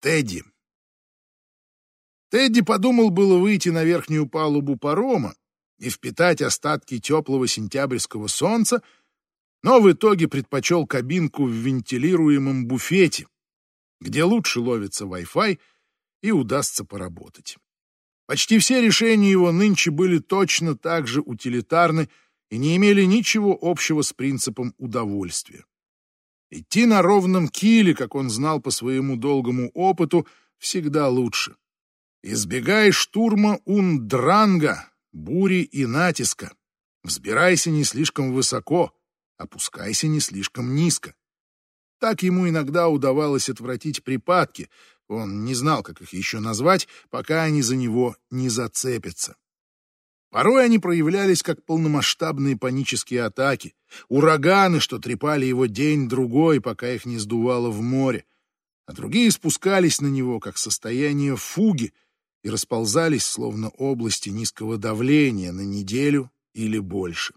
Тедди. Тедди подумал было выйти на верхнюю палубу парома и впитать остатки теплого сентябрьского солнца, но в итоге предпочел кабинку в вентилируемом буфете, где лучше ловится Wi-Fi и удастся поработать. Почти все решения его нынче были точно так же утилитарны и не имели ничего общего с принципом удовольствия. Идти на ровном киле, как он знал по своему долгому опыту, всегда лучше. Избегай штурма ундранга, бури и натиска. Взбирайся не слишком высоко, опускайся не слишком низко. Так ему иногда удавалось отвратить припадки, он не знал, как их еще назвать, пока они за него не зацепятся. Порой они проявлялись как полномасштабные панические атаки, ураганы, что трепали его день-другой, пока их не сдувало в море, а другие спускались на него как состояние фуги и расползались, словно области низкого давления, на неделю или больше.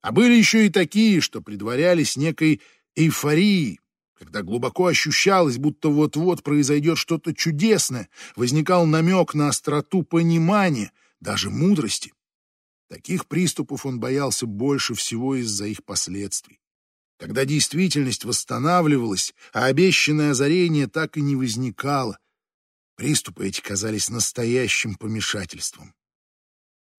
А были еще и такие, что предварялись некой эйфорией, когда глубоко ощущалось, будто вот-вот произойдет что-то чудесное, возникал намек на остроту понимания, даже мудрости. Таких приступов он боялся больше всего из-за их последствий. Когда действительность восстанавливалась, а обещанное озарение так и не возникало, приступы эти казались настоящим помешательством.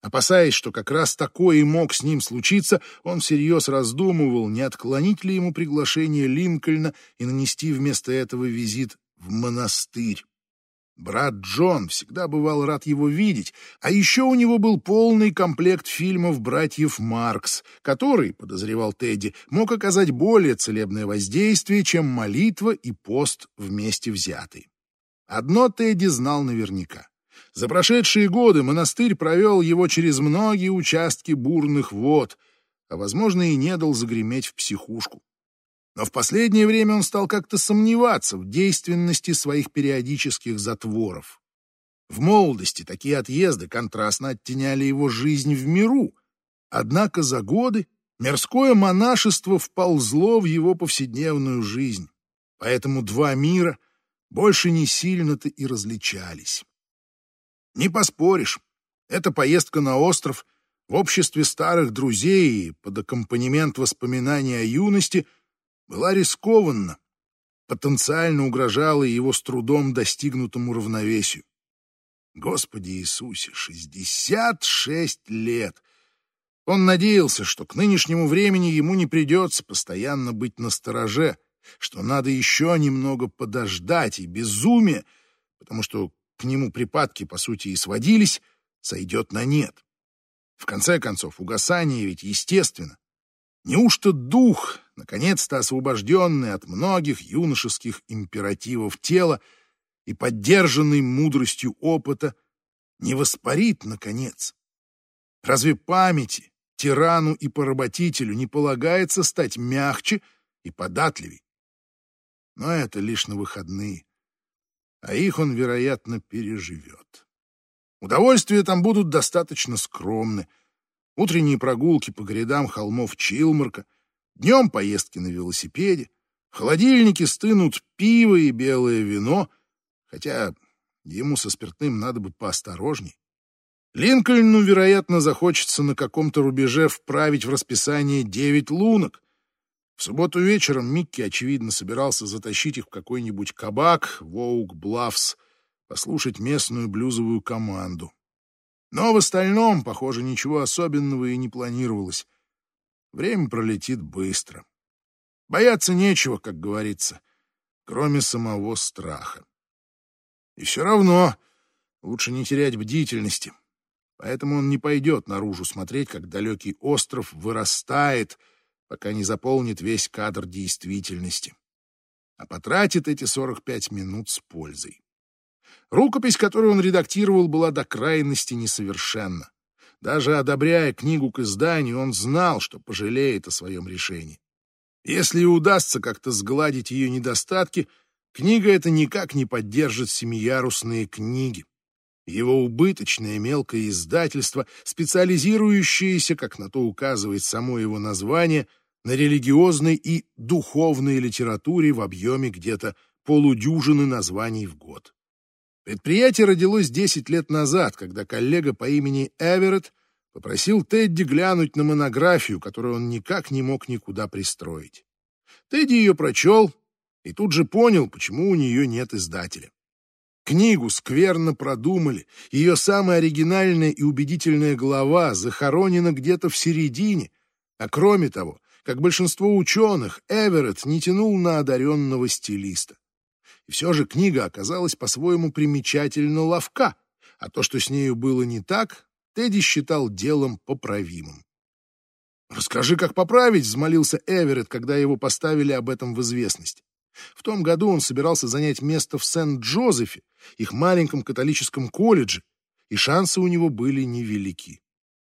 Опасаясь, что как раз такое и мог с ним случиться, он всерьез раздумывал, не отклонить ли ему приглашение Линкольна и нанести вместо этого визит в монастырь. Брат Джон всегда бывал рад его видеть, а еще у него был полный комплект фильмов братьев Маркс, который, подозревал Тедди, мог оказать более целебное воздействие, чем молитва и пост вместе взятые. Одно Тедди знал наверняка. За прошедшие годы монастырь провел его через многие участки бурных вод, а, возможно, и не дал загреметь в психушку. Но в последнее время он стал как-то сомневаться в действенности своих периодических затворов. В молодости такие отъезды контрастно оттеняли его жизнь в миру, однако за годы мирское монашество вползло в его повседневную жизнь, поэтому два мира больше не сильно-то и различались. Не поспоришь, эта поездка на остров в обществе старых друзей под аккомпанемент воспоминаний о юности — была рискованна, потенциально угрожала его с трудом достигнутому равновесию. Господи Иисусе, 66 лет! Он надеялся, что к нынешнему времени ему не придется постоянно быть на стороже, что надо еще немного подождать, и безумие, потому что к нему припадки, по сути, и сводились, сойдет на нет. В конце концов, угасание ведь естественно. Неужто дух, наконец-то освобожденный от многих юношеских императивов тела и поддержанный мудростью опыта, не воспарит, наконец? Разве памяти, тирану и поработителю не полагается стать мягче и податливей? Но это лишь на выходные, а их он, вероятно, переживет. Удовольствия там будут достаточно скромны — утренние прогулки по грядам холмов Чилмарка, днем поездки на велосипеде, в холодильнике стынут пиво и белое вино, хотя ему со спиртным надо бы поосторожней. Линкольну, вероятно, захочется на каком-то рубеже вправить в расписание девять лунок. В субботу вечером Микки, очевидно, собирался затащить их в какой-нибудь кабак, Воук Блавс, послушать местную блюзовую команду. Но в остальном, похоже, ничего особенного и не планировалось. Время пролетит быстро. Бояться нечего, как говорится, кроме самого страха. И все равно лучше не терять бдительности. Поэтому он не пойдет наружу смотреть, как далекий остров вырастает, пока не заполнит весь кадр действительности. А потратит эти 45 минут с пользой. Рукопись, которую он редактировал, была до крайности несовершенна. Даже одобряя книгу к изданию, он знал, что пожалеет о своем решении. Если и удастся как-то сгладить ее недостатки, книга эта никак не поддержит семиярусные книги. Его убыточное мелкое издательство, специализирующееся, как на то указывает само его название, на религиозной и духовной литературе в объеме где-то полудюжины названий в год. Предприятие родилось 10 лет назад, когда коллега по имени Эверетт попросил Тедди глянуть на монографию, которую он никак не мог никуда пристроить. Тедди ее прочел и тут же понял, почему у нее нет издателя. Книгу скверно продумали, ее самая оригинальная и убедительная глава захоронена где-то в середине, а кроме того, как большинство ученых, Эверетт не тянул на одаренного стилиста. И все же книга оказалась по-своему примечательно ловка, а то, что с нею было не так, Тедди считал делом поправимым. «Расскажи, как поправить», — взмолился Эверетт, когда его поставили об этом в известность. В том году он собирался занять место в Сент-Джозефе, их маленьком католическом колледже, и шансы у него были невелики.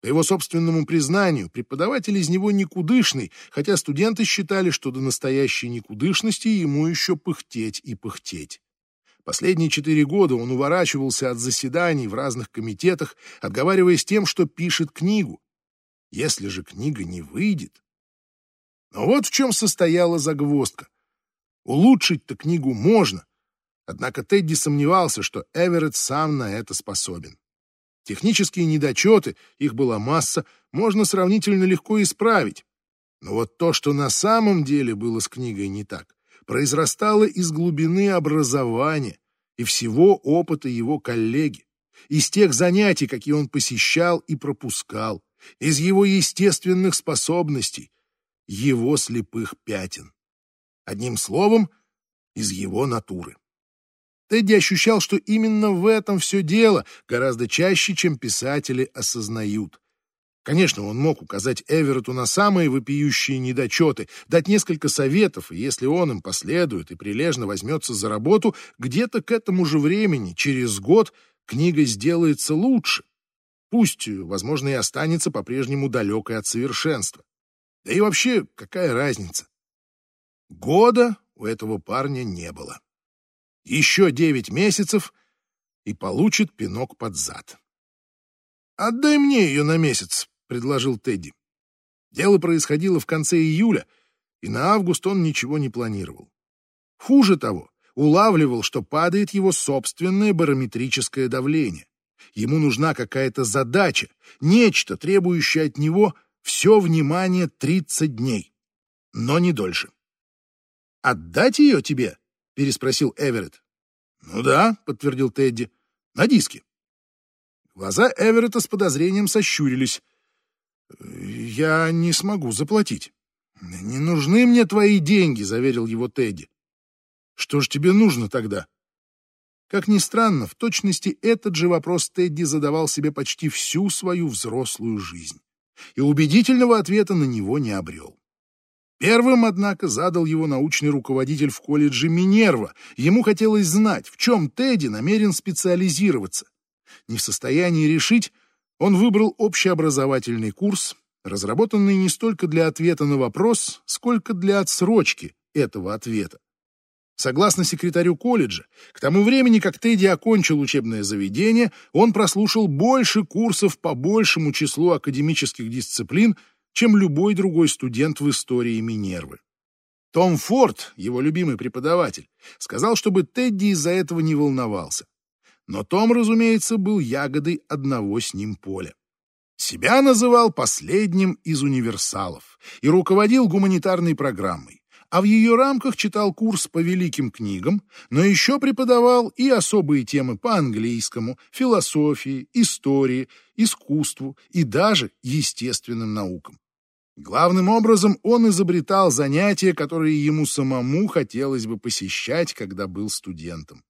По его собственному признанию, преподаватель из него никудышный, хотя студенты считали, что до настоящей никудышности ему еще пыхтеть и пыхтеть. Последние четыре года он уворачивался от заседаний в разных комитетах, отговариваясь тем, что пишет книгу. Если же книга не выйдет... Но вот в чем состояла загвоздка. Улучшить-то книгу можно, однако Тедди сомневался, что Эверетт сам на это способен. Технические недочеты, их была масса, можно сравнительно легко исправить. Но вот то, что на самом деле было с книгой не так, произрастало из глубины образования и всего опыта его коллеги, из тех занятий, какие он посещал и пропускал, из его естественных способностей, его слепых пятен. Одним словом, из его натуры. Тедди ощущал, что именно в этом все дело, гораздо чаще, чем писатели осознают. Конечно, он мог указать Эверету на самые вопиющие недочеты, дать несколько советов, и если он им последует и прилежно возьмется за работу, где-то к этому же времени, через год, книга сделается лучше. Пусть, возможно, и останется по-прежнему далекой от совершенства. Да и вообще, какая разница? Года у этого парня не было. Еще девять месяцев и получит пинок под зад. «Отдай мне ее на месяц», — предложил Тедди. Дело происходило в конце июля, и на август он ничего не планировал. Хуже того, улавливал, что падает его собственное барометрическое давление. Ему нужна какая-то задача, нечто, требующее от него все внимание 30 дней, но не дольше. «Отдать ее тебе?» — переспросил Эверетт. «Ну да», — подтвердил Тедди, — «на диске». Глаза Эверетта с подозрением сощурились. «Я не смогу заплатить». «Не нужны мне твои деньги», — заверил его Тедди. «Что ж тебе нужно тогда?» Как ни странно, в точности этот же вопрос Тедди задавал себе почти всю свою взрослую жизнь и убедительного ответа на него не обрел. Первым, однако, задал его научный руководитель в колледже Минерва. Ему хотелось знать, в чем Тедди намерен специализироваться. Не в состоянии решить, он выбрал общеобразовательный курс, разработанный не столько для ответа на вопрос, сколько для отсрочки этого ответа. Согласно секретарю колледжа, к тому времени, как Тедди окончил учебное заведение, он прослушал больше курсов по большему числу академических дисциплин, чем любой другой студент в истории Минервы. Том Форд, его любимый преподаватель, сказал, чтобы Тедди из-за этого не волновался. Но Том, разумеется, был ягодой одного с ним поля. Себя называл последним из универсалов и руководил гуманитарной программой, а в ее рамках читал курс по великим книгам, но еще преподавал и особые темы по английскому, философии, истории, искусству и даже естественным наукам. Главным образом он изобретал занятия, которые ему самому хотелось бы посещать, когда был студентом.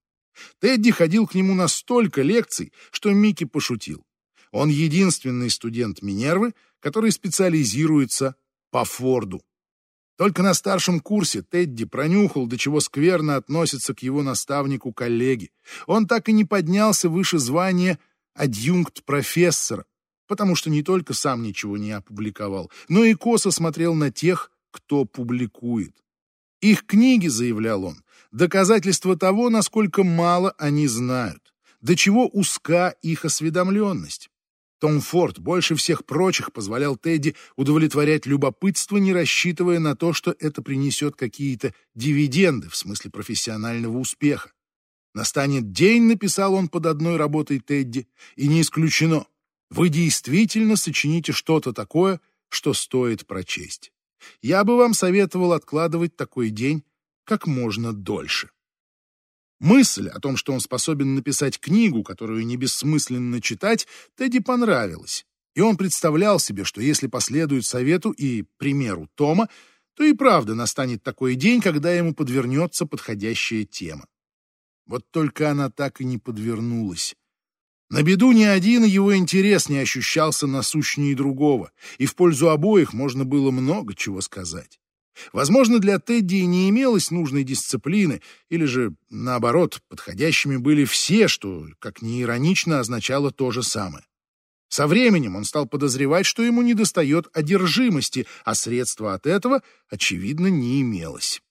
Тедди ходил к нему на столько лекций, что Микки пошутил. Он единственный студент Минервы, который специализируется по Форду. Только на старшем курсе Тедди пронюхал, до чего скверно относится к его наставнику коллеги. Он так и не поднялся выше звания адъюнкт профессора, потому что не только сам ничего не опубликовал, но и косо смотрел на тех, кто публикует. Их книги, заявлял он, доказательство того, насколько мало они знают, до чего узка их осведомленность. Том Форд больше всех прочих позволял Тедди удовлетворять любопытство, не рассчитывая на то, что это принесет какие-то дивиденды в смысле профессионального успеха. Настанет день, написал он под одной работой Тедди, и не исключено. Вы действительно сочините что-то такое, что стоит прочесть. Я бы вам советовал откладывать такой день как можно дольше. Мысль о том, что он способен написать книгу, которую не бессмысленно читать, Тедди понравилась, и он представлял себе, что если последует совету и примеру Тома, то и правда настанет такой день, когда ему подвернется подходящая тема. Вот только она так и не подвернулась. На беду ни один его интерес не ощущался насущнее другого, и в пользу обоих можно было много чего сказать. Возможно, для Тедди не имелось нужной дисциплины, или же, наоборот, подходящими были все, что, как ни иронично, означало то же самое. Со временем он стал подозревать, что ему недостает одержимости, а средства от этого, очевидно, не имелось.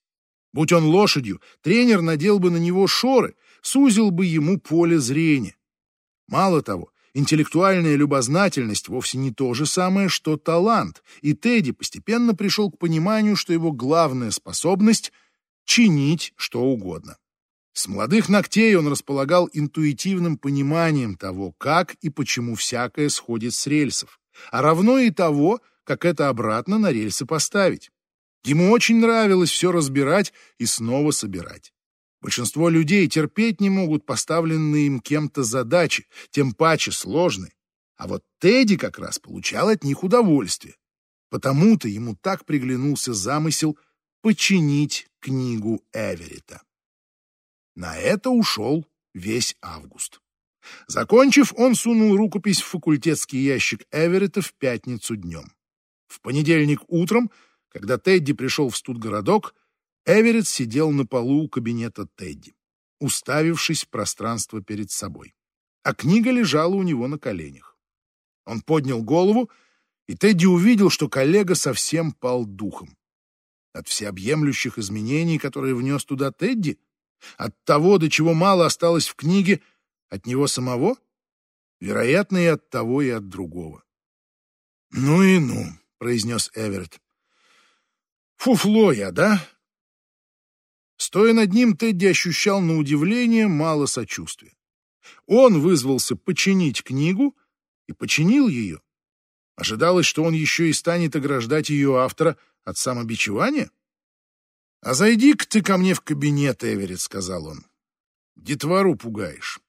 Будь он лошадью, тренер надел бы на него шоры, сузил бы ему поле зрения. Мало того, Интеллектуальная любознательность вовсе не то же самое, что талант, и Тедди постепенно пришел к пониманию, что его главная способность — чинить что угодно. С молодых ногтей он располагал интуитивным пониманием того, как и почему всякое сходит с рельсов, а равно и того, как это обратно на рельсы поставить. Ему очень нравилось все разбирать и снова собирать. Большинство людей терпеть не могут поставленные им кем-то задачи, тем паче сложные. А вот Тедди как раз получал от них удовольствие. Потому-то ему так приглянулся замысел починить книгу Эверетта. На это ушел весь август. Закончив, он сунул рукопись в факультетский ящик Эверетта в пятницу днем. В понедельник утром, когда Тедди пришел в студгородок, Эверетт сидел на полу у кабинета Тедди, уставившись в пространство перед собой, а книга лежала у него на коленях. Он поднял голову, и Тедди увидел, что коллега совсем пал духом. От всеобъемлющих изменений, которые внес туда Тедди? От того, до чего мало осталось в книге, от него самого? Вероятно, и от того, и от другого. «Ну и ну», — произнес Эверетт. «Фуфло я, да? Стоя над ним, Тедди ощущал на удивление мало сочувствия. Он вызвался починить книгу и починил ее. Ожидалось, что он еще и станет ограждать ее автора от самобичевания. «А зайди-ка ты ко мне в кабинет, Эверетт», — сказал он. «Детвору пугаешь».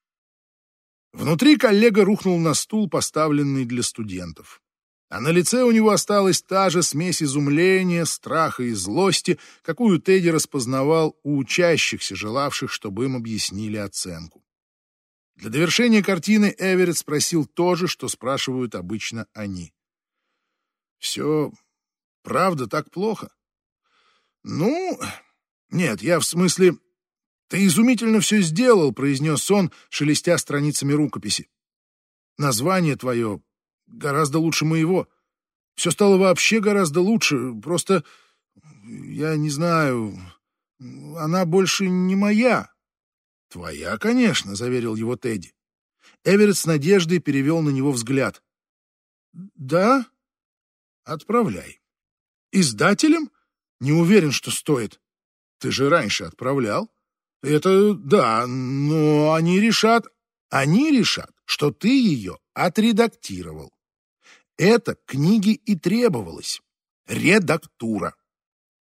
Внутри коллега рухнул на стул, поставленный для студентов а на лице у него осталась та же смесь изумления, страха и злости, какую Тедди распознавал у учащихся, желавших, чтобы им объяснили оценку. Для довершения картины Эверетт спросил то же, что спрашивают обычно они. «Все правда так плохо?» «Ну, нет, я в смысле...» «Ты изумительно все сделал», — произнес он, шелестя страницами рукописи. «Название твое гораздо лучше моего. Все стало вообще гораздо лучше. Просто, я не знаю, она больше не моя. Твоя, конечно, заверил его Тедди. Эверетт с надеждой перевел на него взгляд. Да? Отправляй. Издателем? Не уверен, что стоит. Ты же раньше отправлял. Это да, но они решат... Они решат, что ты ее отредактировал. Это книге и требовалось. Редактура.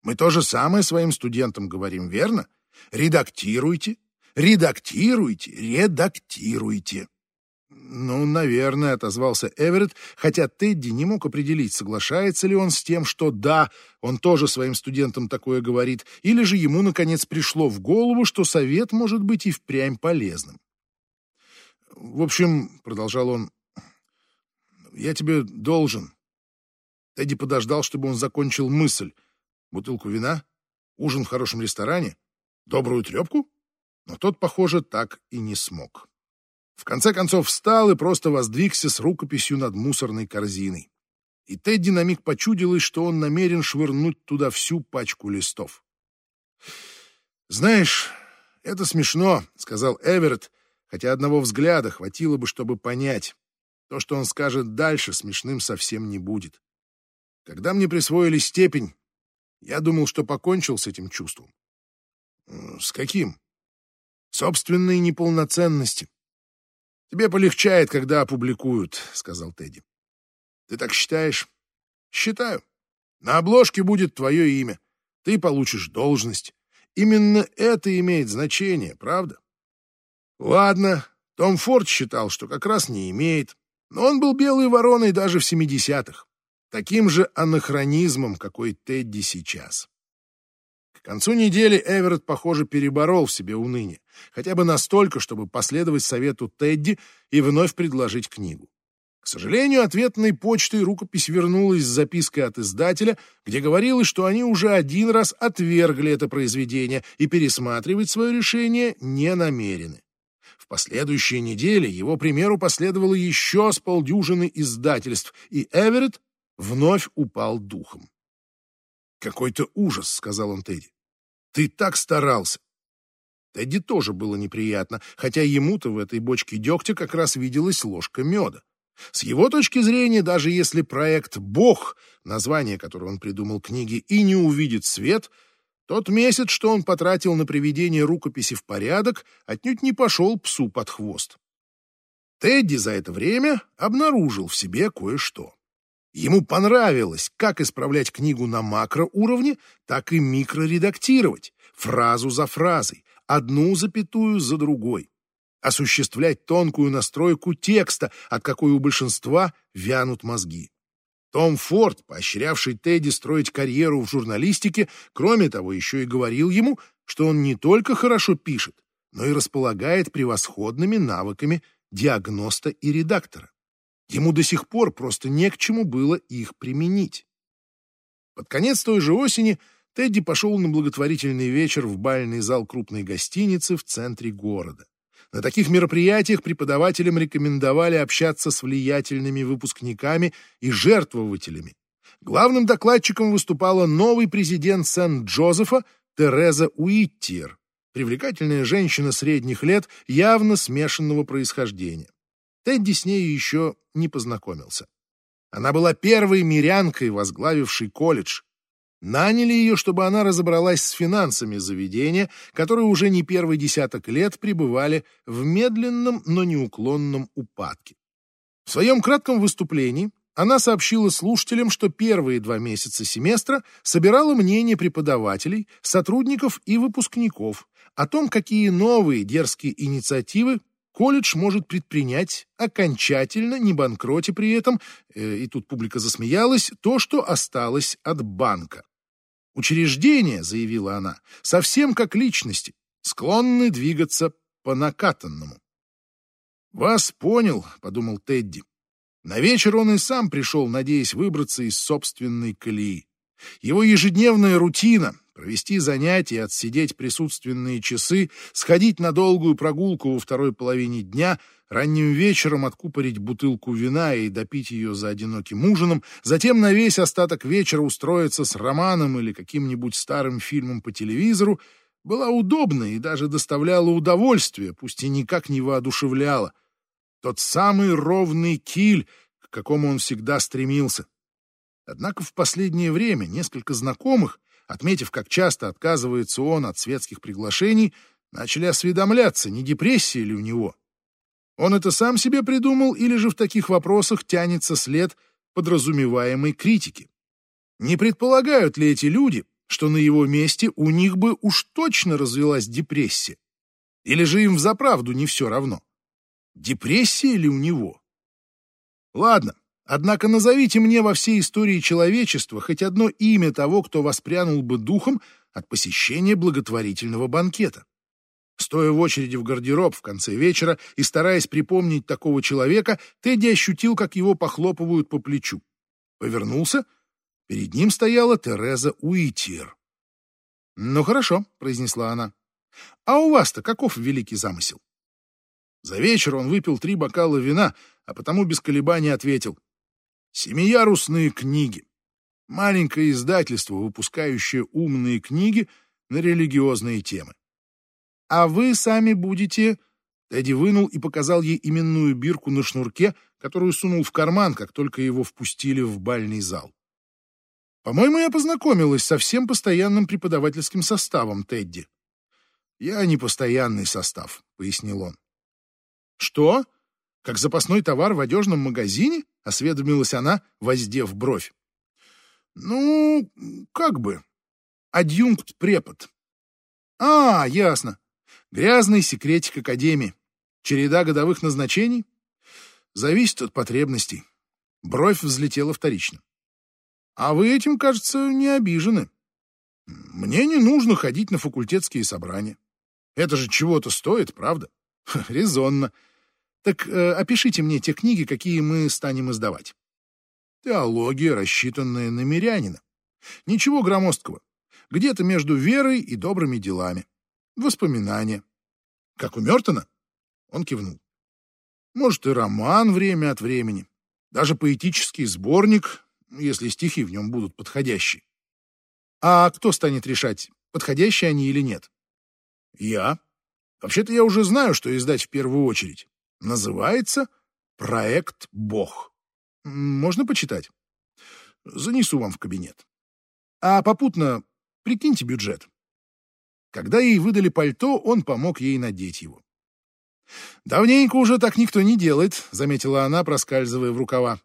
Мы то же самое своим студентам говорим, верно? Редактируйте, редактируйте, редактируйте. Ну, наверное, отозвался Эверетт, хотя Тедди не мог определить, соглашается ли он с тем, что да, он тоже своим студентам такое говорит, или же ему, наконец, пришло в голову, что совет может быть и впрямь полезным. В общем, продолжал он, я тебе должен. Тедди подождал, чтобы он закончил мысль. Бутылку вина? Ужин в хорошем ресторане? Добрую трепку? Но тот, похоже, так и не смог. В конце концов встал и просто воздвигся с рукописью над мусорной корзиной. И Тедди на миг почудилось, что он намерен швырнуть туда всю пачку листов. «Знаешь, это смешно», — сказал Эверетт, хотя одного взгляда хватило бы, чтобы понять. То, что он скажет дальше, смешным совсем не будет. Когда мне присвоили степень, я думал, что покончил с этим чувством. С каким? Собственной неполноценности. Тебе полегчает, когда опубликуют, сказал Тедди. Ты так считаешь? Считаю. На обложке будет твое имя. Ты получишь должность. Именно это имеет значение, правда? Ладно, Том Форд считал, что как раз не имеет. Но он был белой вороной даже в 70-х. Таким же анахронизмом, какой Тедди сейчас. К концу недели Эверетт, похоже, переборол в себе уныние. Хотя бы настолько, чтобы последовать совету Тедди и вновь предложить книгу. К сожалению, ответной почтой рукопись вернулась с запиской от издателя, где говорилось, что они уже один раз отвергли это произведение и пересматривать свое решение не намерены. Последующие недели его примеру последовало еще с полдюжины издательств, и Эверетт вновь упал духом. «Какой-то ужас», — сказал он Тедди. «Ты так старался». Тедди тоже было неприятно, хотя ему-то в этой бочке дегтя как раз виделась ложка меда. С его точки зрения, даже если проект «Бог», название которое он придумал книги, и не увидит свет, тот месяц, что он потратил на приведение рукописи в порядок, отнюдь не пошел псу под хвост. Тедди за это время обнаружил в себе кое-что. Ему понравилось как исправлять книгу на макроуровне, так и микроредактировать, фразу за фразой, одну запятую за другой. Осуществлять тонкую настройку текста, от какой у большинства вянут мозги. Том Форд, поощрявший Тедди строить карьеру в журналистике, кроме того, еще и говорил ему, что он не только хорошо пишет, но и располагает превосходными навыками диагноста и редактора. Ему до сих пор просто не к чему было их применить. Под конец той же осени Тедди пошел на благотворительный вечер в бальный зал крупной гостиницы в центре города. На таких мероприятиях преподавателям рекомендовали общаться с влиятельными выпускниками и жертвователями. Главным докладчиком выступала новый президент Сент-Джозефа Тереза Уиттиер, привлекательная женщина средних лет, явно смешанного происхождения. Тедди с ней еще не познакомился. Она была первой мирянкой, возглавившей колледж. Наняли ее, чтобы она разобралась с финансами заведения, которые уже не первый десяток лет пребывали в медленном, но неуклонном упадке. В своем кратком выступлении она сообщила слушателям, что первые два месяца семестра собирала мнение преподавателей, сотрудников и выпускников о том, какие новые дерзкие инициативы колледж может предпринять, окончательно не банкроте при этом, э, и тут публика засмеялась, то, что осталось от банка. Учреждения, заявила она, совсем как личности, склонны двигаться по накатанному. «Вас понял», — подумал Тедди. На вечер он и сам пришел, надеясь выбраться из собственной колеи. Его ежедневная рутина, провести занятия, отсидеть присутственные часы, сходить на долгую прогулку во второй половине дня, ранним вечером откупорить бутылку вина и допить ее за одиноким ужином, затем на весь остаток вечера устроиться с романом или каким-нибудь старым фильмом по телевизору, была удобна и даже доставляла удовольствие, пусть и никак не воодушевляла. Тот самый ровный киль, к какому он всегда стремился. Однако в последнее время несколько знакомых, отметив, как часто отказывается он от светских приглашений, начали осведомляться, не депрессия ли у него. Он это сам себе придумал или же в таких вопросах тянется след подразумеваемой критики? Не предполагают ли эти люди, что на его месте у них бы уж точно развелась депрессия? Или же им взаправду не все равно? Депрессия ли у него? Ладно, Однако назовите мне во всей истории человечества хоть одно имя того, кто воспрянул бы духом от посещения благотворительного банкета. Стоя в очереди в гардероб в конце вечера и стараясь припомнить такого человека, Тедди ощутил, как его похлопывают по плечу. Повернулся. Перед ним стояла Тереза Уитир. «Ну хорошо», — произнесла она. «А у вас-то каков великий замысел?» За вечер он выпил три бокала вина, а потому без колебаний ответил. Семиярусные книги. Маленькое издательство, выпускающее умные книги на религиозные темы. А вы сами будете... Тедди вынул и показал ей именную бирку на шнурке, которую сунул в карман, как только его впустили в бальный зал. По-моему, я познакомилась со всем постоянным преподавательским составом Тедди. Я не постоянный состав, пояснил он. Что? Как запасной товар в одежном магазине? Осведомилась она, воздев бровь. Ну, как бы. Адъюнкт-препод. А, ясно. Грязный секретик Академии. Череда годовых назначений? Зависит от потребностей. Бровь взлетела вторично. А вы этим, кажется, не обижены. Мне не нужно ходить на факультетские собрания. Это же чего-то стоит, правда? резонно. Так э, опишите мне те книги, какие мы станем издавать. Теология, рассчитанная на мирянина. Ничего громоздкого. Где-то между верой и добрыми делами. Воспоминания. Как у Мертона? Он кивнул. Может, и роман время от времени. Даже поэтический сборник, если стихи в нем будут подходящие. А кто станет решать, подходящие они или нет? Я. Вообще-то я уже знаю, что издать в первую очередь. Называется «Проект Бог». Можно почитать? Занесу вам в кабинет. А попутно прикиньте бюджет. Когда ей выдали пальто, он помог ей надеть его. «Давненько уже так никто не делает», — заметила она, проскальзывая в рукава.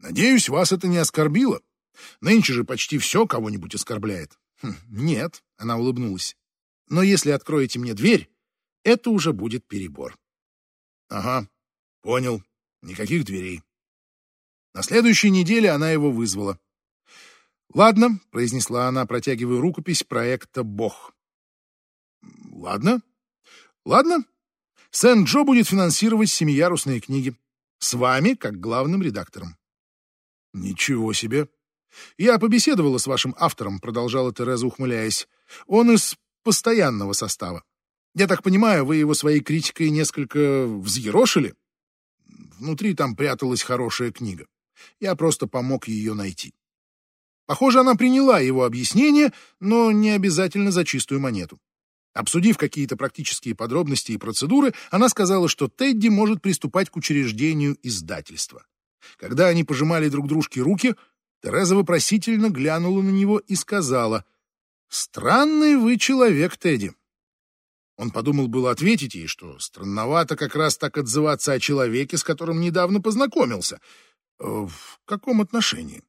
«Надеюсь, вас это не оскорбило. Нынче же почти все кого-нибудь оскорбляет». Хм, «Нет», — она улыбнулась. «Но если откроете мне дверь, это уже будет перебор». «Ага, понял. Никаких дверей». На следующей неделе она его вызвала. «Ладно», — произнесла она, протягивая рукопись проекта «Бог». «Ладно, ладно, Сен-Джо будет финансировать семиярусные книги. С вами, как главным редактором. Ничего себе. Я побеседовала с вашим автором, продолжала Тереза, ухмыляясь. Он из постоянного состава. Я так понимаю, вы его своей критикой несколько взъерошили? Внутри там пряталась хорошая книга. Я просто помог ее найти. Похоже, она приняла его объяснение, но не обязательно за чистую монету. Обсудив какие-то практические подробности и процедуры, она сказала, что Тедди может приступать к учреждению издательства. Когда они пожимали друг дружке руки, Тереза вопросительно глянула на него и сказала, «Странный вы человек, Тедди». Он подумал было ответить ей, что странновато как раз так отзываться о человеке, с которым недавно познакомился. Э, в каком отношении?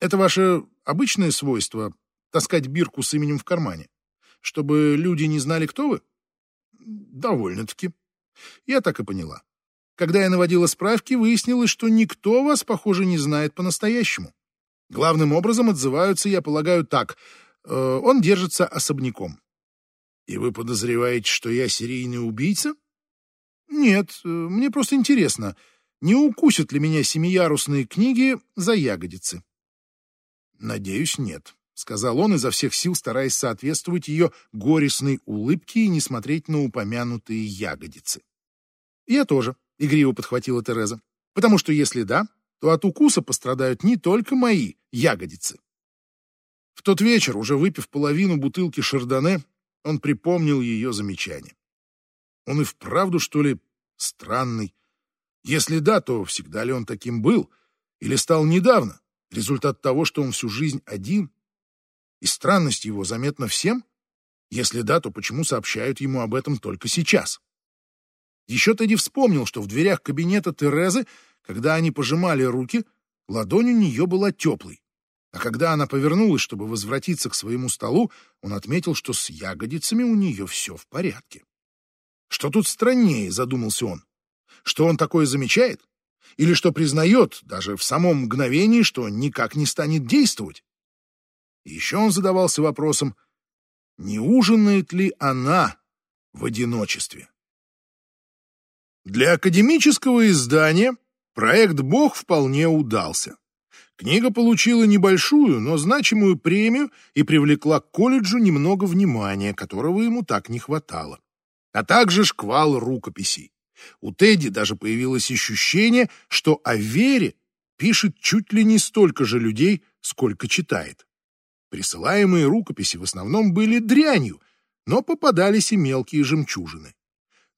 Это ваше обычное свойство — таскать бирку с именем в кармане? Чтобы люди не знали, кто вы? Довольно-таки. Я так и поняла. Когда я наводила справки, выяснилось, что никто вас, похоже, не знает по-настоящему. Главным образом отзываются, я полагаю, так. Э, он держится особняком. И вы подозреваете, что я серийный убийца? Нет, э, мне просто интересно, не укусят ли меня семиярусные книги за ягодицы? Надеюсь, нет. — сказал он изо всех сил, стараясь соответствовать ее горестной улыбке и не смотреть на упомянутые ягодицы. «Я тоже», — игриво подхватила Тереза, «потому что если да, то от укуса пострадают не только мои ягодицы». В тот вечер, уже выпив половину бутылки шардоне, он припомнил ее замечание. Он и вправду, что ли, странный? Если да, то всегда ли он таким был? Или стал недавно? Результат того, что он всю жизнь один? И странность его заметна всем? Если да, то почему сообщают ему об этом только сейчас? Еще Тедди вспомнил, что в дверях кабинета Терезы, когда они пожимали руки, ладонь у нее была теплой. А когда она повернулась, чтобы возвратиться к своему столу, он отметил, что с ягодицами у нее все в порядке. Что тут страннее, задумался он. Что он такое замечает? Или что признает, даже в самом мгновении, что никак не станет действовать? еще он задавался вопросом, не ужинает ли она в одиночестве. Для академического издания проект «Бог» вполне удался. Книга получила небольшую, но значимую премию и привлекла к колледжу немного внимания, которого ему так не хватало, а также шквал рукописей. У Тедди даже появилось ощущение, что о вере пишет чуть ли не столько же людей, сколько читает. Присылаемые рукописи в основном были дрянью, но попадались и мелкие жемчужины.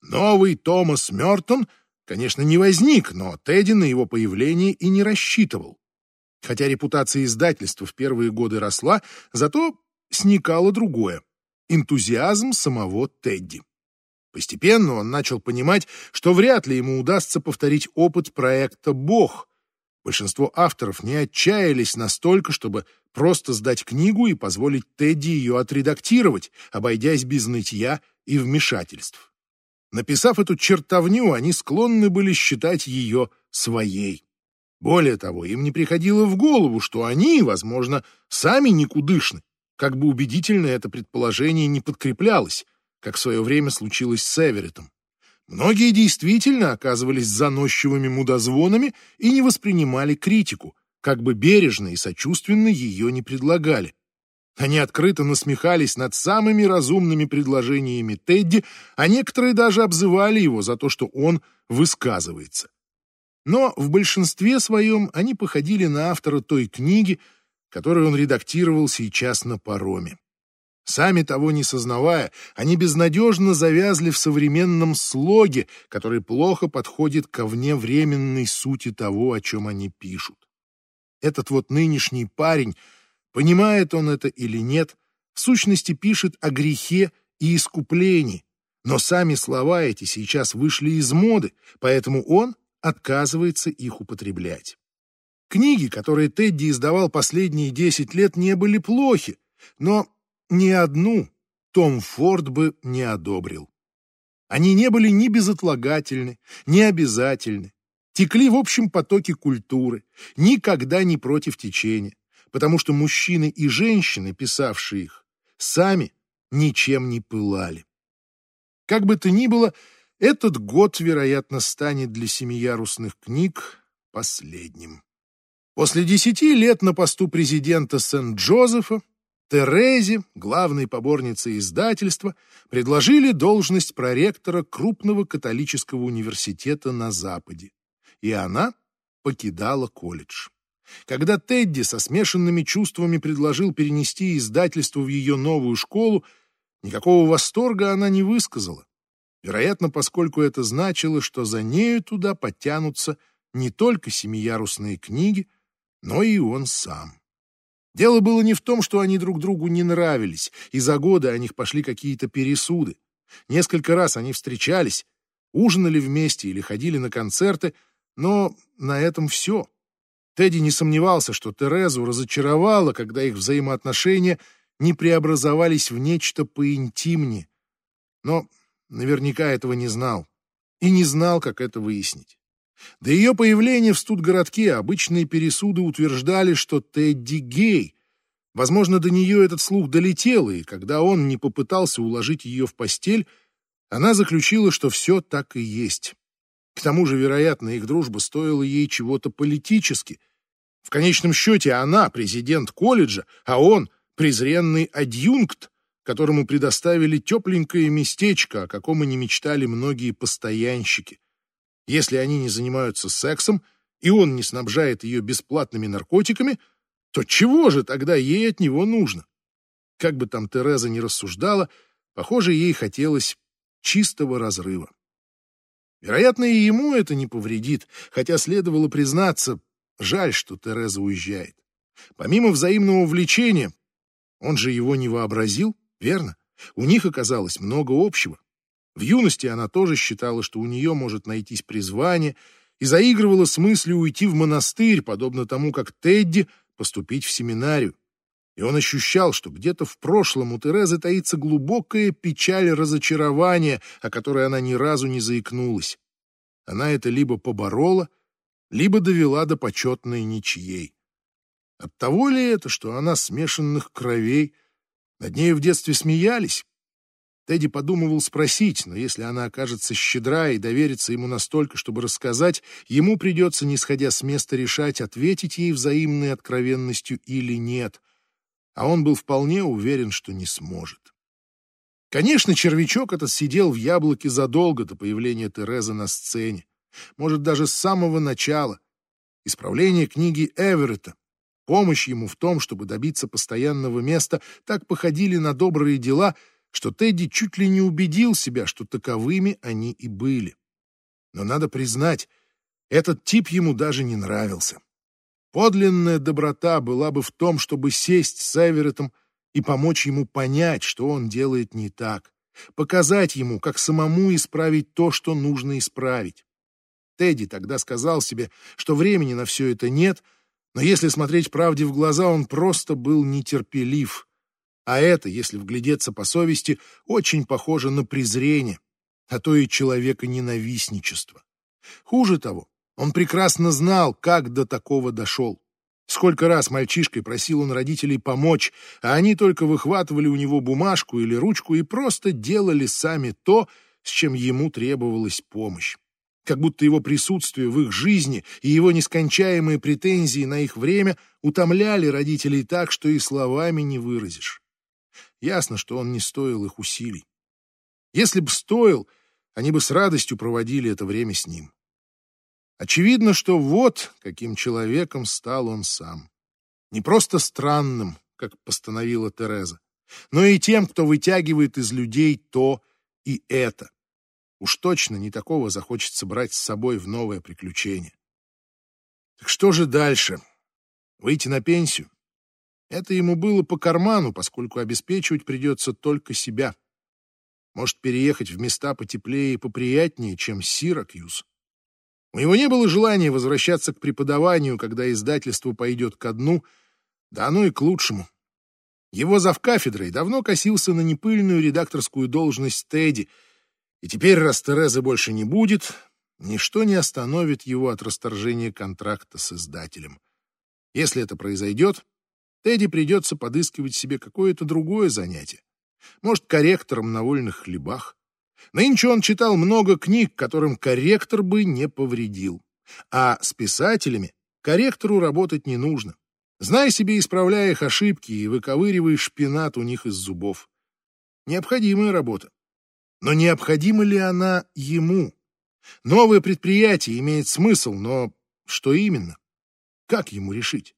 Новый Томас Мертон, конечно, не возник, но Тедди на его появление и не рассчитывал. Хотя репутация издательства в первые годы росла, зато сникало другое — энтузиазм самого Тедди. Постепенно он начал понимать, что вряд ли ему удастся повторить опыт проекта «Бог». Большинство авторов не отчаялись настолько, чтобы просто сдать книгу и позволить Тедди ее отредактировать, обойдясь без нытья и вмешательств. Написав эту чертовню, они склонны были считать ее своей. Более того, им не приходило в голову, что они, возможно, сами никудышны, как бы убедительно это предположение не подкреплялось, как в свое время случилось с Эверетом. Многие действительно оказывались заносчивыми мудозвонами и не воспринимали критику, как бы бережно и сочувственно ее не предлагали. Они открыто насмехались над самыми разумными предложениями Тедди, а некоторые даже обзывали его за то, что он высказывается. Но в большинстве своем они походили на автора той книги, которую он редактировал сейчас на пароме. Сами того не сознавая, они безнадежно завязли в современном слоге, который плохо подходит ко вневременной сути того, о чем они пишут. Этот вот нынешний парень, понимает он это или нет, в сущности пишет о грехе и искуплении, но сами слова эти сейчас вышли из моды, поэтому он отказывается их употреблять. Книги, которые Тедди издавал последние десять лет, не были плохи, но ни одну Том Форд бы не одобрил. Они не были ни безотлагательны, ни обязательны, текли в общем потоке культуры, никогда не против течения, потому что мужчины и женщины, писавшие их, сами ничем не пылали. Как бы то ни было, этот год, вероятно, станет для семиярусных книг последним. После десяти лет на посту президента Сент-Джозефа Терезе, главной поборнице издательства, предложили должность проректора крупного католического университета на Западе, и она покидала колледж. Когда Тедди со смешанными чувствами предложил перенести издательство в ее новую школу, никакого восторга она не высказала. Вероятно, поскольку это значило, что за нею туда подтянутся не только семиярусные книги, но и он сам. Дело было не в том, что они друг другу не нравились, и за годы о них пошли какие-то пересуды. Несколько раз они встречались, ужинали вместе или ходили на концерты, но на этом все. Тедди не сомневался, что Терезу разочаровало, когда их взаимоотношения не преобразовались в нечто поинтимнее. Но наверняка этого не знал. И не знал, как это выяснить. До ее появления в студгородке обычные пересуды утверждали, что Тедди гей. Возможно, до нее этот слух долетел, и когда он не попытался уложить ее в постель, она заключила, что все так и есть. К тому же, вероятно, их дружба стоила ей чего-то политически. В конечном счете она президент колледжа, а он презренный адъюнкт, которому предоставили тепленькое местечко, о каком и не мечтали многие постоянщики. Если они не занимаются сексом, и он не снабжает ее бесплатными наркотиками, то чего же тогда ей от него нужно? Как бы там Тереза ни рассуждала, похоже, ей хотелось чистого разрыва. Вероятно, и ему это не повредит, хотя следовало признаться, жаль, что Тереза уезжает. Помимо взаимного влечения, он же его не вообразил, верно? У них оказалось много общего. В юности она тоже считала, что у нее может найтись призвание, и заигрывала с мыслью уйти в монастырь, подобно тому, как Тедди поступить в семинарию. И он ощущал, что где-то в прошлом у Терезы таится глубокая печаль разочарования, о которой она ни разу не заикнулась. Она это либо поборола, либо довела до почетной ничьей. Оттого ли это, что она смешанных кровей? Над ней в детстве смеялись, Тедди подумывал спросить, но если она окажется щедра и доверится ему настолько, чтобы рассказать, ему придется, не сходя с места, решать, ответить ей взаимной откровенностью или нет. А он был вполне уверен, что не сможет. Конечно, червячок этот сидел в яблоке задолго до появления Терезы на сцене. Может, даже с самого начала. Исправление книги Эверетта, помощь ему в том, чтобы добиться постоянного места, так походили на добрые дела — что Тедди чуть ли не убедил себя, что таковыми они и были. Но надо признать, этот тип ему даже не нравился. Подлинная доброта была бы в том, чтобы сесть с Эвереттом и помочь ему понять, что он делает не так, показать ему, как самому исправить то, что нужно исправить. Тедди тогда сказал себе, что времени на все это нет, но если смотреть правде в глаза, он просто был нетерпелив. А это, если вглядеться по совести, очень похоже на презрение, а то и человека ненавистничество. Хуже того, он прекрасно знал, как до такого дошел. Сколько раз мальчишкой просил он родителей помочь, а они только выхватывали у него бумажку или ручку и просто делали сами то, с чем ему требовалась помощь. Как будто его присутствие в их жизни и его нескончаемые претензии на их время утомляли родителей так, что и словами не выразишь. Ясно, что он не стоил их усилий. Если бы стоил, они бы с радостью проводили это время с ним. Очевидно, что вот каким человеком стал он сам. Не просто странным, как постановила Тереза, но и тем, кто вытягивает из людей то и это. Уж точно не такого захочется брать с собой в новое приключение. Так что же дальше? Выйти на пенсию? Это ему было по карману, поскольку обеспечивать придется только себя. Может, переехать в места потеплее и поприятнее, чем Сиракьюз. У него не было желания возвращаться к преподаванию, когда издательство пойдет ко дну, да оно и к лучшему. Его завкафедрой давно косился на непыльную редакторскую должность Тедди, и теперь, раз Терезы больше не будет, ничто не остановит его от расторжения контракта с издателем. Если это произойдет, Тедди придется подыскивать себе какое-то другое занятие. Может, корректором на вольных хлебах, Нынче он читал много книг, которым корректор бы не повредил. А с писателями корректору работать не нужно. Знай себе, исправляя их ошибки и выковыривай шпинат у них из зубов. Необходимая работа. Но необходима ли она ему? Новое предприятие имеет смысл, но что именно? Как ему решить?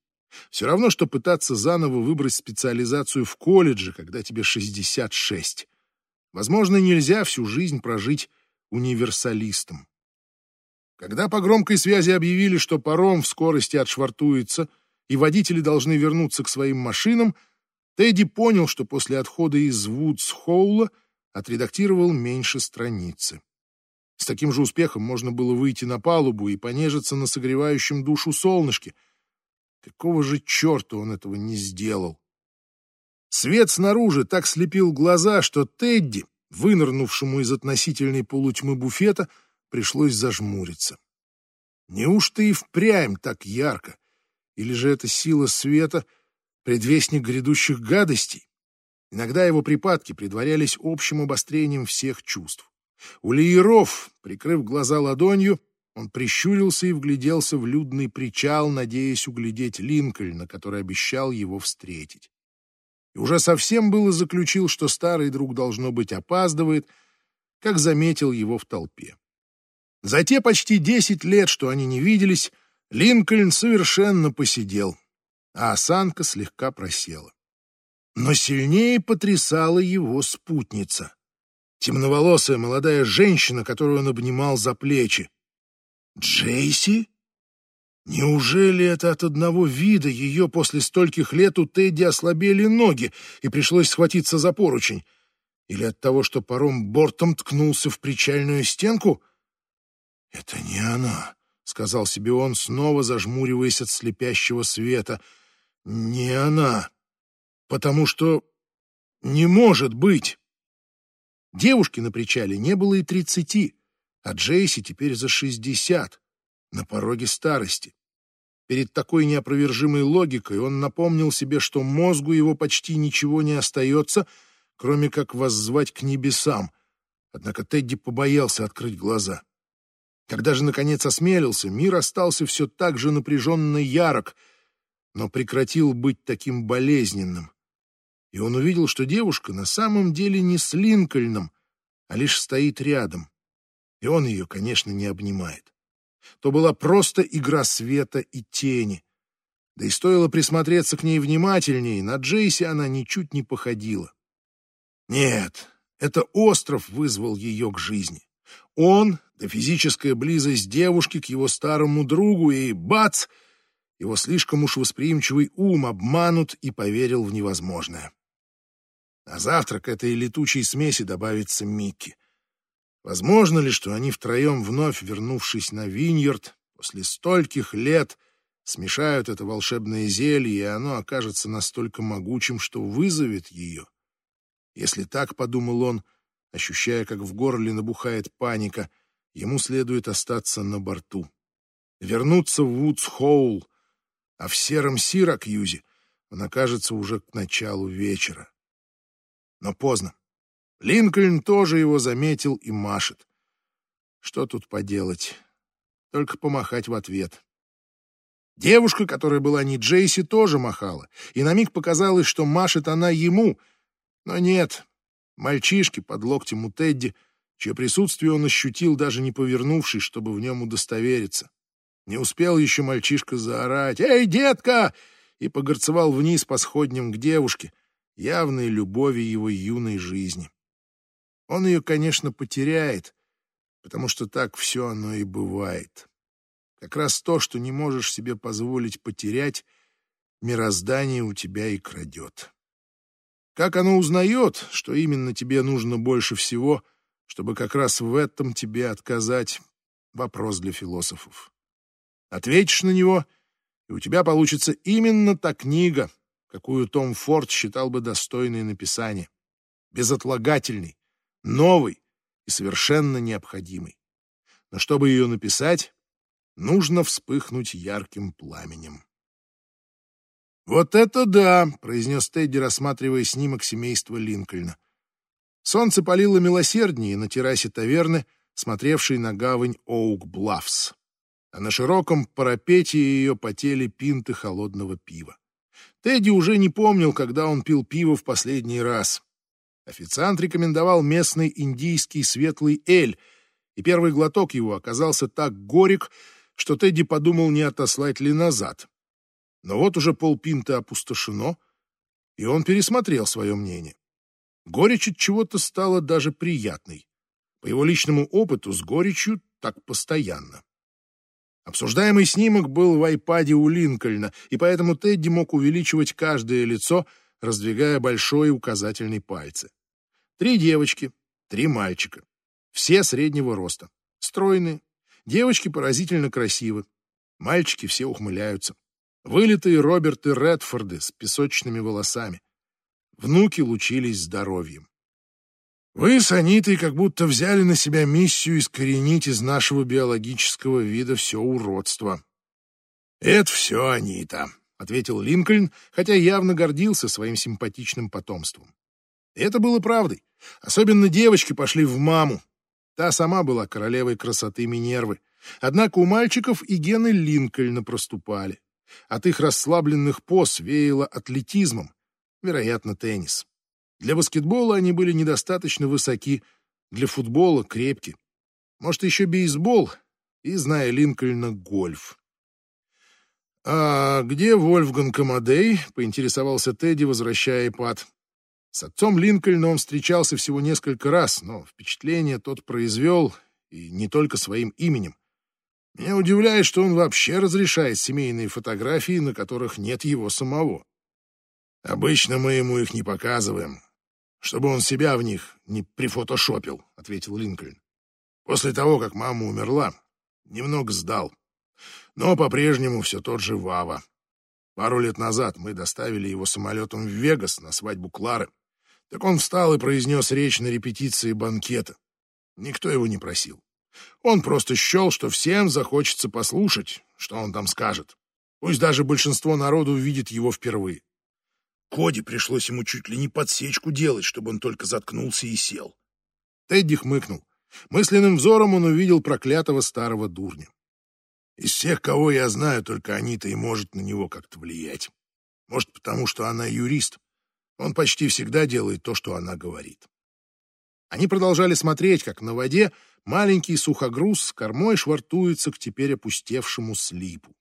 Все равно, что пытаться заново выбрать специализацию в колледже, когда тебе 66. Возможно, нельзя всю жизнь прожить универсалистом. Когда по громкой связи объявили, что паром в скорости отшвартуется и водители должны вернуться к своим машинам, Тедди понял, что после отхода из Вудс-Хоула отредактировал меньше страницы. С таким же успехом можно было выйти на палубу и понежиться на согревающем душу солнышке. Какого же черта он этого не сделал? Свет снаружи так слепил глаза, что Тедди, вынырнувшему из относительной полутьмы буфета, пришлось зажмуриться. Неужто и впрямь так ярко? Или же это сила света, предвестник грядущих гадостей? Иногда его припадки предварялись общим обострением всех чувств. У Лиеров, прикрыв глаза ладонью, он прищурился и вгляделся в людный причал, надеясь углядеть Линкольна, который обещал его встретить и уже совсем было заключил, что старый друг, должно быть, опаздывает, как заметил его в толпе. За те почти десять лет, что они не виделись, Линкольн совершенно посидел, а осанка слегка просела. Но сильнее потрясала его спутница. Темноволосая молодая женщина, которую он обнимал за плечи. «Джейси?» Неужели это от одного вида ее после стольких лет у Тедди ослабели ноги и пришлось схватиться за поручень? Или от того, что паром бортом ткнулся в причальную стенку? «Это не она», — сказал себе он, снова зажмуриваясь от слепящего света. «Не она. Потому что не может быть». Девушки на причале не было и тридцати, а Джейси теперь за шестьдесят на пороге старости. Перед такой неопровержимой логикой он напомнил себе, что мозгу его почти ничего не остается, кроме как воззвать к небесам. Однако Тедди побоялся открыть глаза. Когда же, наконец, осмелился, мир остался все так же напряженно ярок, но прекратил быть таким болезненным. И он увидел, что девушка на самом деле не с Линкольном, а лишь стоит рядом. И он ее, конечно, не обнимает то была просто игра света и тени. Да и стоило присмотреться к ней внимательнее, на Джейси она ничуть не походила. Нет, это остров вызвал ее к жизни. Он, да физическая близость девушки к его старому другу, и бац! Его слишком уж восприимчивый ум обманут и поверил в невозможное. А завтра к этой летучей смеси добавится Микки. Возможно ли, что они втроем, вновь вернувшись на Виньерд, после стольких лет смешают это волшебное зелье, и оно окажется настолько могучим, что вызовет ее? Если так, — подумал он, ощущая, как в горле набухает паника, ему следует остаться на борту. Вернуться в Вудс-Хоул, а в сером Сиракьюзе он окажется уже к началу вечера. Но поздно. Линкольн тоже его заметил и машет. Что тут поделать? Только помахать в ответ. Девушка, которая была не Джейси, тоже махала, и на миг показалось, что машет она ему. Но нет, мальчишки под локтем у Тедди, чье присутствие он ощутил, даже не повернувшись, чтобы в нем удостовериться. Не успел еще мальчишка заорать «Эй, детка!» и погорцевал вниз по сходням к девушке, явной любови его юной жизни. Он ее, конечно, потеряет, потому что так все оно и бывает. Как раз то, что не можешь себе позволить потерять, мироздание у тебя и крадет. Как оно узнает, что именно тебе нужно больше всего, чтобы как раз в этом тебе отказать, вопрос для философов. Ответишь на него, и у тебя получится именно та книга, какую Том Форд считал бы достойной написания. Безотлагательный, новый и совершенно необходимый. Но чтобы ее написать, нужно вспыхнуть ярким пламенем. «Вот это да!» — произнес Тедди, рассматривая снимок семейства Линкольна. Солнце палило милосерднее на террасе таверны, смотревшей на гавань Оук-Блафс, а на широком парапете ее потели пинты холодного пива. Тедди уже не помнил, когда он пил пиво в последний раз. Официант рекомендовал местный индийский светлый эль, и первый глоток его оказался так горек, что Тедди подумал, не отослать ли назад. Но вот уже полпинта опустошено, и он пересмотрел свое мнение. Горечь от чего-то стала даже приятной. По его личному опыту с горечью так постоянно. Обсуждаемый снимок был в айпаде у Линкольна, и поэтому Тедди мог увеличивать каждое лицо, раздвигая большой указательный пальцы. Три девочки, три мальчика. Все среднего роста. Стройные. Девочки поразительно красивы. Мальчики все ухмыляются. Вылитые Роберты Редфорды с песочными волосами. Внуки лучились здоровьем. Вы с Анитой как будто взяли на себя миссию искоренить из нашего биологического вида все уродство. Это все Анита, — ответил Линкольн, хотя явно гордился своим симпатичным потомством. Это было правдой. Особенно девочки пошли в маму. Та сама была королевой красоты Минервы. Однако у мальчиков и гены Линкольна проступали. От их расслабленных поз веяло атлетизмом, вероятно, теннис. Для баскетбола они были недостаточно высоки, для футбола — крепки. Может, еще бейсбол и, зная Линкольна, гольф. «А где Вольфганг Амадей?» — поинтересовался Тедди, возвращая пад. С отцом Линкольна он встречался всего несколько раз, но впечатление тот произвел, и не только своим именем. Меня удивляет, что он вообще разрешает семейные фотографии, на которых нет его самого. Обычно мы ему их не показываем, чтобы он себя в них не прифотошопил, — ответил Линкольн. После того, как мама умерла, немного сдал. Но по-прежнему все тот же Вава. Пару лет назад мы доставили его самолетом в Вегас на свадьбу Клары. Так он встал и произнес речь на репетиции банкета. Никто его не просил. Он просто счел, что всем захочется послушать, что он там скажет. Пусть даже большинство народу увидит его впервые. Коди пришлось ему чуть ли не подсечку делать, чтобы он только заткнулся и сел. Тедди хмыкнул. Мысленным взором он увидел проклятого старого дурня. Из всех, кого я знаю, только Анита и может на него как-то влиять. Может, потому что она юрист. Он почти всегда делает то, что она говорит. Они продолжали смотреть, как на воде маленький сухогруз с кормой швартуется к теперь опустевшему слипу.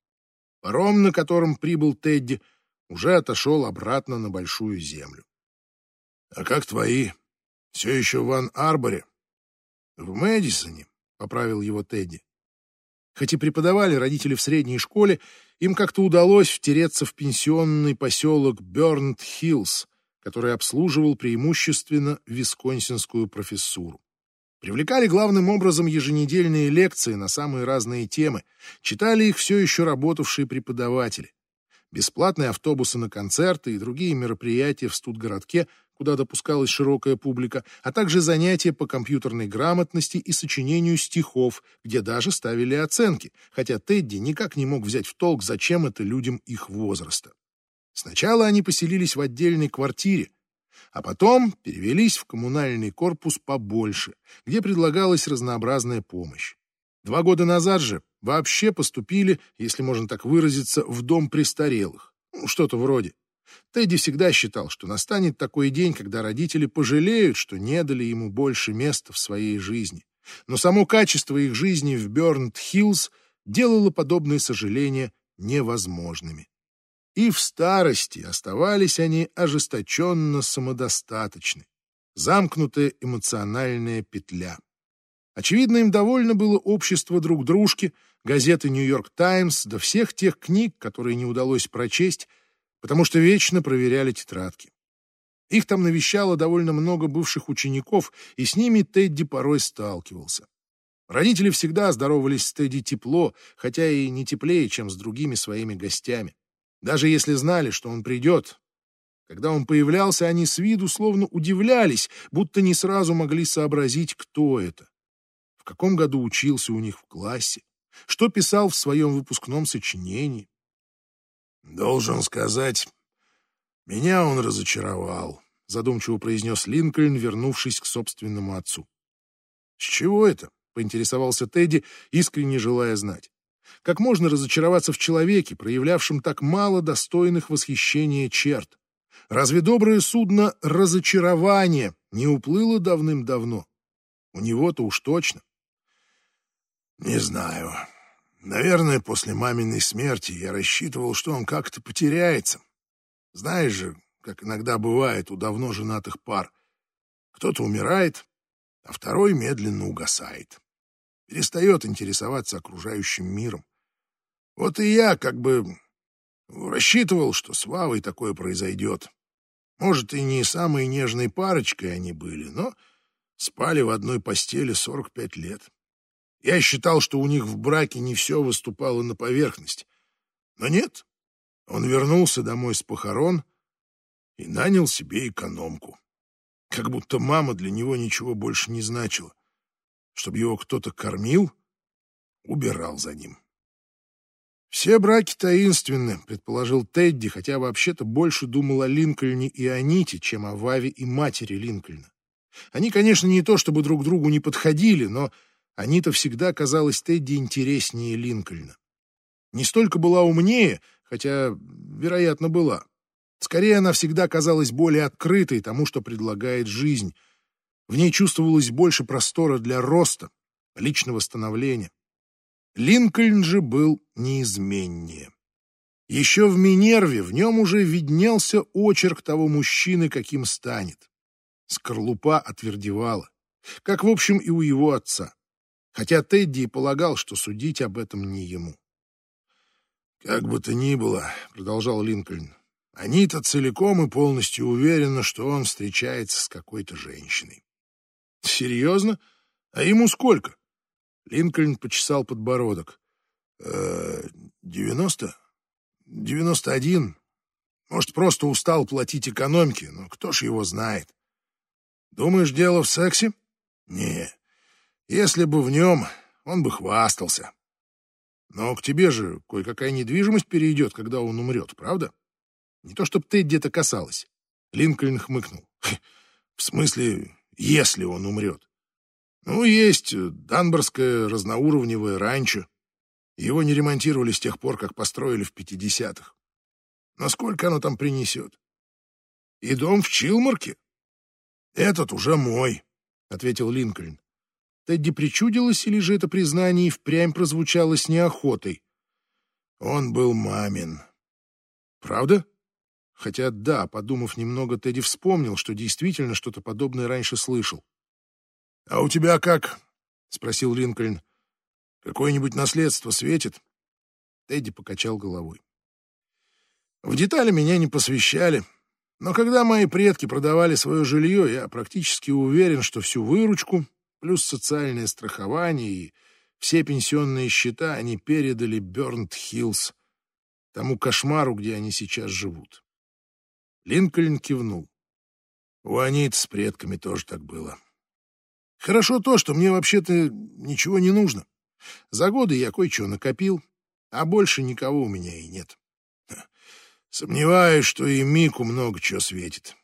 Паром, на котором прибыл Тедди, уже отошел обратно на большую землю. — А как твои? Все еще в Ван-Арборе? — В Мэдисоне, — поправил его Тедди. Хоть и преподавали родители в средней школе, им как-то удалось втереться в пенсионный поселок Бёрнт-Хиллз, который обслуживал преимущественно висконсинскую профессуру. Привлекали главным образом еженедельные лекции на самые разные темы, читали их все еще работавшие преподаватели. Бесплатные автобусы на концерты и другие мероприятия в студгородке куда допускалась широкая публика, а также занятия по компьютерной грамотности и сочинению стихов, где даже ставили оценки, хотя Тедди никак не мог взять в толк, зачем это людям их возраста. Сначала они поселились в отдельной квартире, а потом перевелись в коммунальный корпус побольше, где предлагалась разнообразная помощь. Два года назад же вообще поступили, если можно так выразиться, в дом престарелых. Ну, что-то вроде. Тедди всегда считал, что настанет такой день, когда родители пожалеют, что не дали ему больше места в своей жизни. Но само качество их жизни в Бёрнт-Хиллз делало подобные сожаления невозможными. И в старости оставались они ожесточенно самодостаточны. Замкнутая эмоциональная петля. Очевидно, им довольно было общество друг дружки, газеты «Нью-Йорк Таймс», до всех тех книг, которые не удалось прочесть, потому что вечно проверяли тетрадки. Их там навещало довольно много бывших учеников, и с ними Тедди порой сталкивался. Родители всегда здоровались с Тедди тепло, хотя и не теплее, чем с другими своими гостями. Даже если знали, что он придет. Когда он появлялся, они с виду словно удивлялись, будто не сразу могли сообразить, кто это. В каком году учился у них в классе, что писал в своем выпускном сочинении. «Должен сказать, меня он разочаровал», — задумчиво произнес Линкольн, вернувшись к собственному отцу. «С чего это?» — поинтересовался Тедди, искренне желая знать. «Как можно разочароваться в человеке, проявлявшем так мало достойных восхищения черт? Разве доброе судно разочарование не уплыло давным-давно? У него-то уж точно». «Не знаю», Наверное, после маминой смерти я рассчитывал, что он как-то потеряется. Знаешь же, как иногда бывает у давно женатых пар. Кто-то умирает, а второй медленно угасает. Перестает интересоваться окружающим миром. Вот и я как бы рассчитывал, что с Вавой такое произойдет. Может, и не самой нежной парочкой они были, но спали в одной постели 45 лет. Я считал, что у них в браке не все выступало на поверхность. Но нет, он вернулся домой с похорон и нанял себе экономку. Как будто мама для него ничего больше не значила. Чтобы его кто-то кормил, убирал за ним. «Все браки таинственны», — предположил Тедди, хотя вообще-то больше думал о Линкольне и Аните, чем о Ваве и матери Линкольна. Они, конечно, не то чтобы друг другу не подходили, но Анита всегда казалась Тедди интереснее Линкольна. Не столько была умнее, хотя, вероятно, была. Скорее, она всегда казалась более открытой тому, что предлагает жизнь. В ней чувствовалось больше простора для роста, личного становления. Линкольн же был неизменнее. Еще в Минерве в нем уже виднелся очерк того мужчины, каким станет. Скорлупа отвердевала, как, в общем, и у его отца хотя Тедди и полагал, что судить об этом не ему. «Как бы то ни было», — продолжал Линкольн, — «Анита целиком и полностью уверена, что он встречается с какой-то женщиной». «Серьезно? А ему сколько?» Линкольн почесал подбородок. «Э, «Девяносто? Девяносто один? Может, просто устал платить экономки, но кто ж его знает?» «Думаешь, дело в сексе?» «Не, если бы в нем, он бы хвастался. Но к тебе же кое-какая недвижимость перейдет, когда он умрет, правда? Не то, чтобы ты где-то касалась. Линкольн хмыкнул. В смысле, если он умрет? Ну, есть Данборское разноуровневое ранчо. Его не ремонтировали с тех пор, как построили в 50-х. Насколько оно там принесет? И дом в Чилмарке? Этот уже мой, — ответил Линкольн. Тедди причудилось, или же это признание и впрямь прозвучало с неохотой? Он был мамин. Правда? Хотя да, подумав немного, Тедди вспомнил, что действительно что-то подобное раньше слышал. А у тебя как спросил Линкольн. Какое-нибудь наследство светит? Тедди покачал головой. В детали меня не посвящали, но когда мои предки продавали свое жилье, я практически уверен, что всю выручку, плюс социальное страхование и все пенсионные счета они передали Бёрнт-Хиллз, тому кошмару, где они сейчас живут. Линкольн кивнул. У Аниты с предками тоже так было. Хорошо то, что мне вообще-то ничего не нужно. За годы я кое-что накопил, а больше никого у меня и нет. Сомневаюсь, что и Мику много чего светит.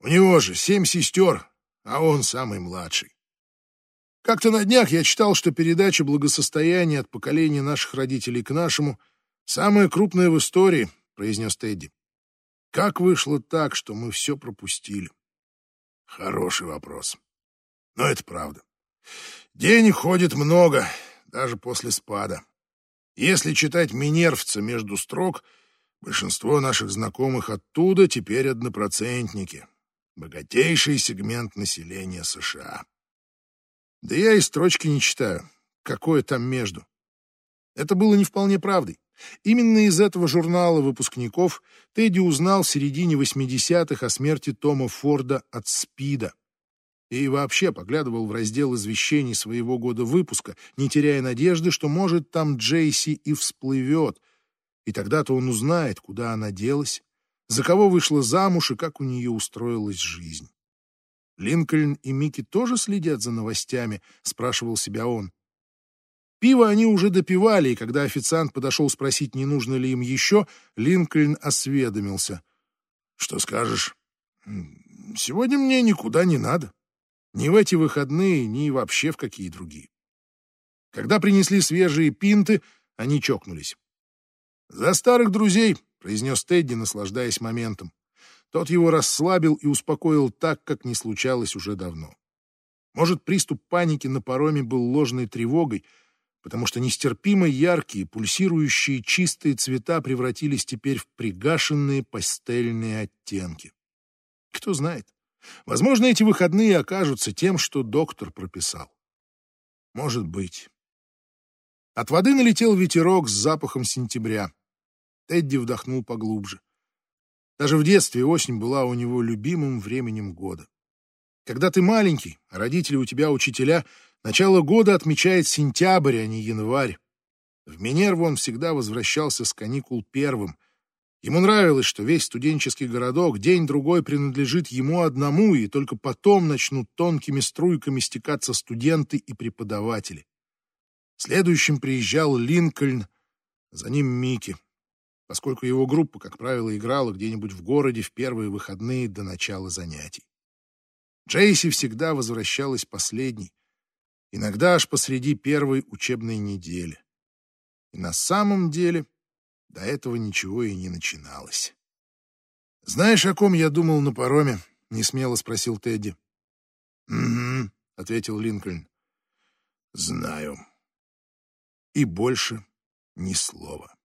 У него же семь сестер, а он самый младший. Как-то на днях я читал, что передача благосостояния от поколения наших родителей к нашему самая крупная в истории, произнес Тедди. Как вышло так, что мы все пропустили? Хороший вопрос. Но это правда. Денег ходит много, даже после спада. Если читать Минервца между строк, большинство наших знакомых оттуда теперь однопроцентники. Богатейший сегмент населения США. Да я и строчки не читаю. Какое там между? Это было не вполне правдой. Именно из этого журнала выпускников Тедди узнал в середине 80-х о смерти Тома Форда от СПИДа. И вообще поглядывал в раздел извещений своего года выпуска, не теряя надежды, что, может, там Джейси и всплывет. И тогда-то он узнает, куда она делась, за кого вышла замуж и как у нее устроилась жизнь. Линкольн и Микки тоже следят за новостями, спрашивал себя он. Пиво они уже допивали, и когда официант подошел спросить, не нужно ли им еще, Линкольн осведомился. «Что скажешь? Сегодня мне никуда не надо. Ни в эти выходные, ни вообще в какие другие». Когда принесли свежие пинты, они чокнулись. «За старых друзей», — произнес Тедди, наслаждаясь моментом. Тот его расслабил и успокоил так, как не случалось уже давно. Может, приступ паники на пароме был ложной тревогой, потому что нестерпимо яркие, пульсирующие чистые цвета превратились теперь в пригашенные пастельные оттенки. Кто знает, возможно, эти выходные окажутся тем, что доктор прописал. Может быть. От воды налетел ветерок с запахом сентября. Тедди вдохнул поглубже. Даже в детстве осень была у него любимым временем года. Когда ты маленький, а родители у тебя учителя, начало года отмечает сентябрь, а не январь. В Минерву он всегда возвращался с каникул первым. Ему нравилось, что весь студенческий городок день-другой принадлежит ему одному, и только потом начнут тонкими струйками стекаться студенты и преподаватели. Следующим приезжал Линкольн, за ним Микки поскольку его группа, как правило, играла где-нибудь в городе в первые выходные до начала занятий. Джейси всегда возвращалась последней, иногда аж посреди первой учебной недели. И на самом деле до этого ничего и не начиналось. «Знаешь, о ком я думал на пароме?» — несмело спросил Тедди. «Угу», — ответил Линкольн. «Знаю». И больше ни слова.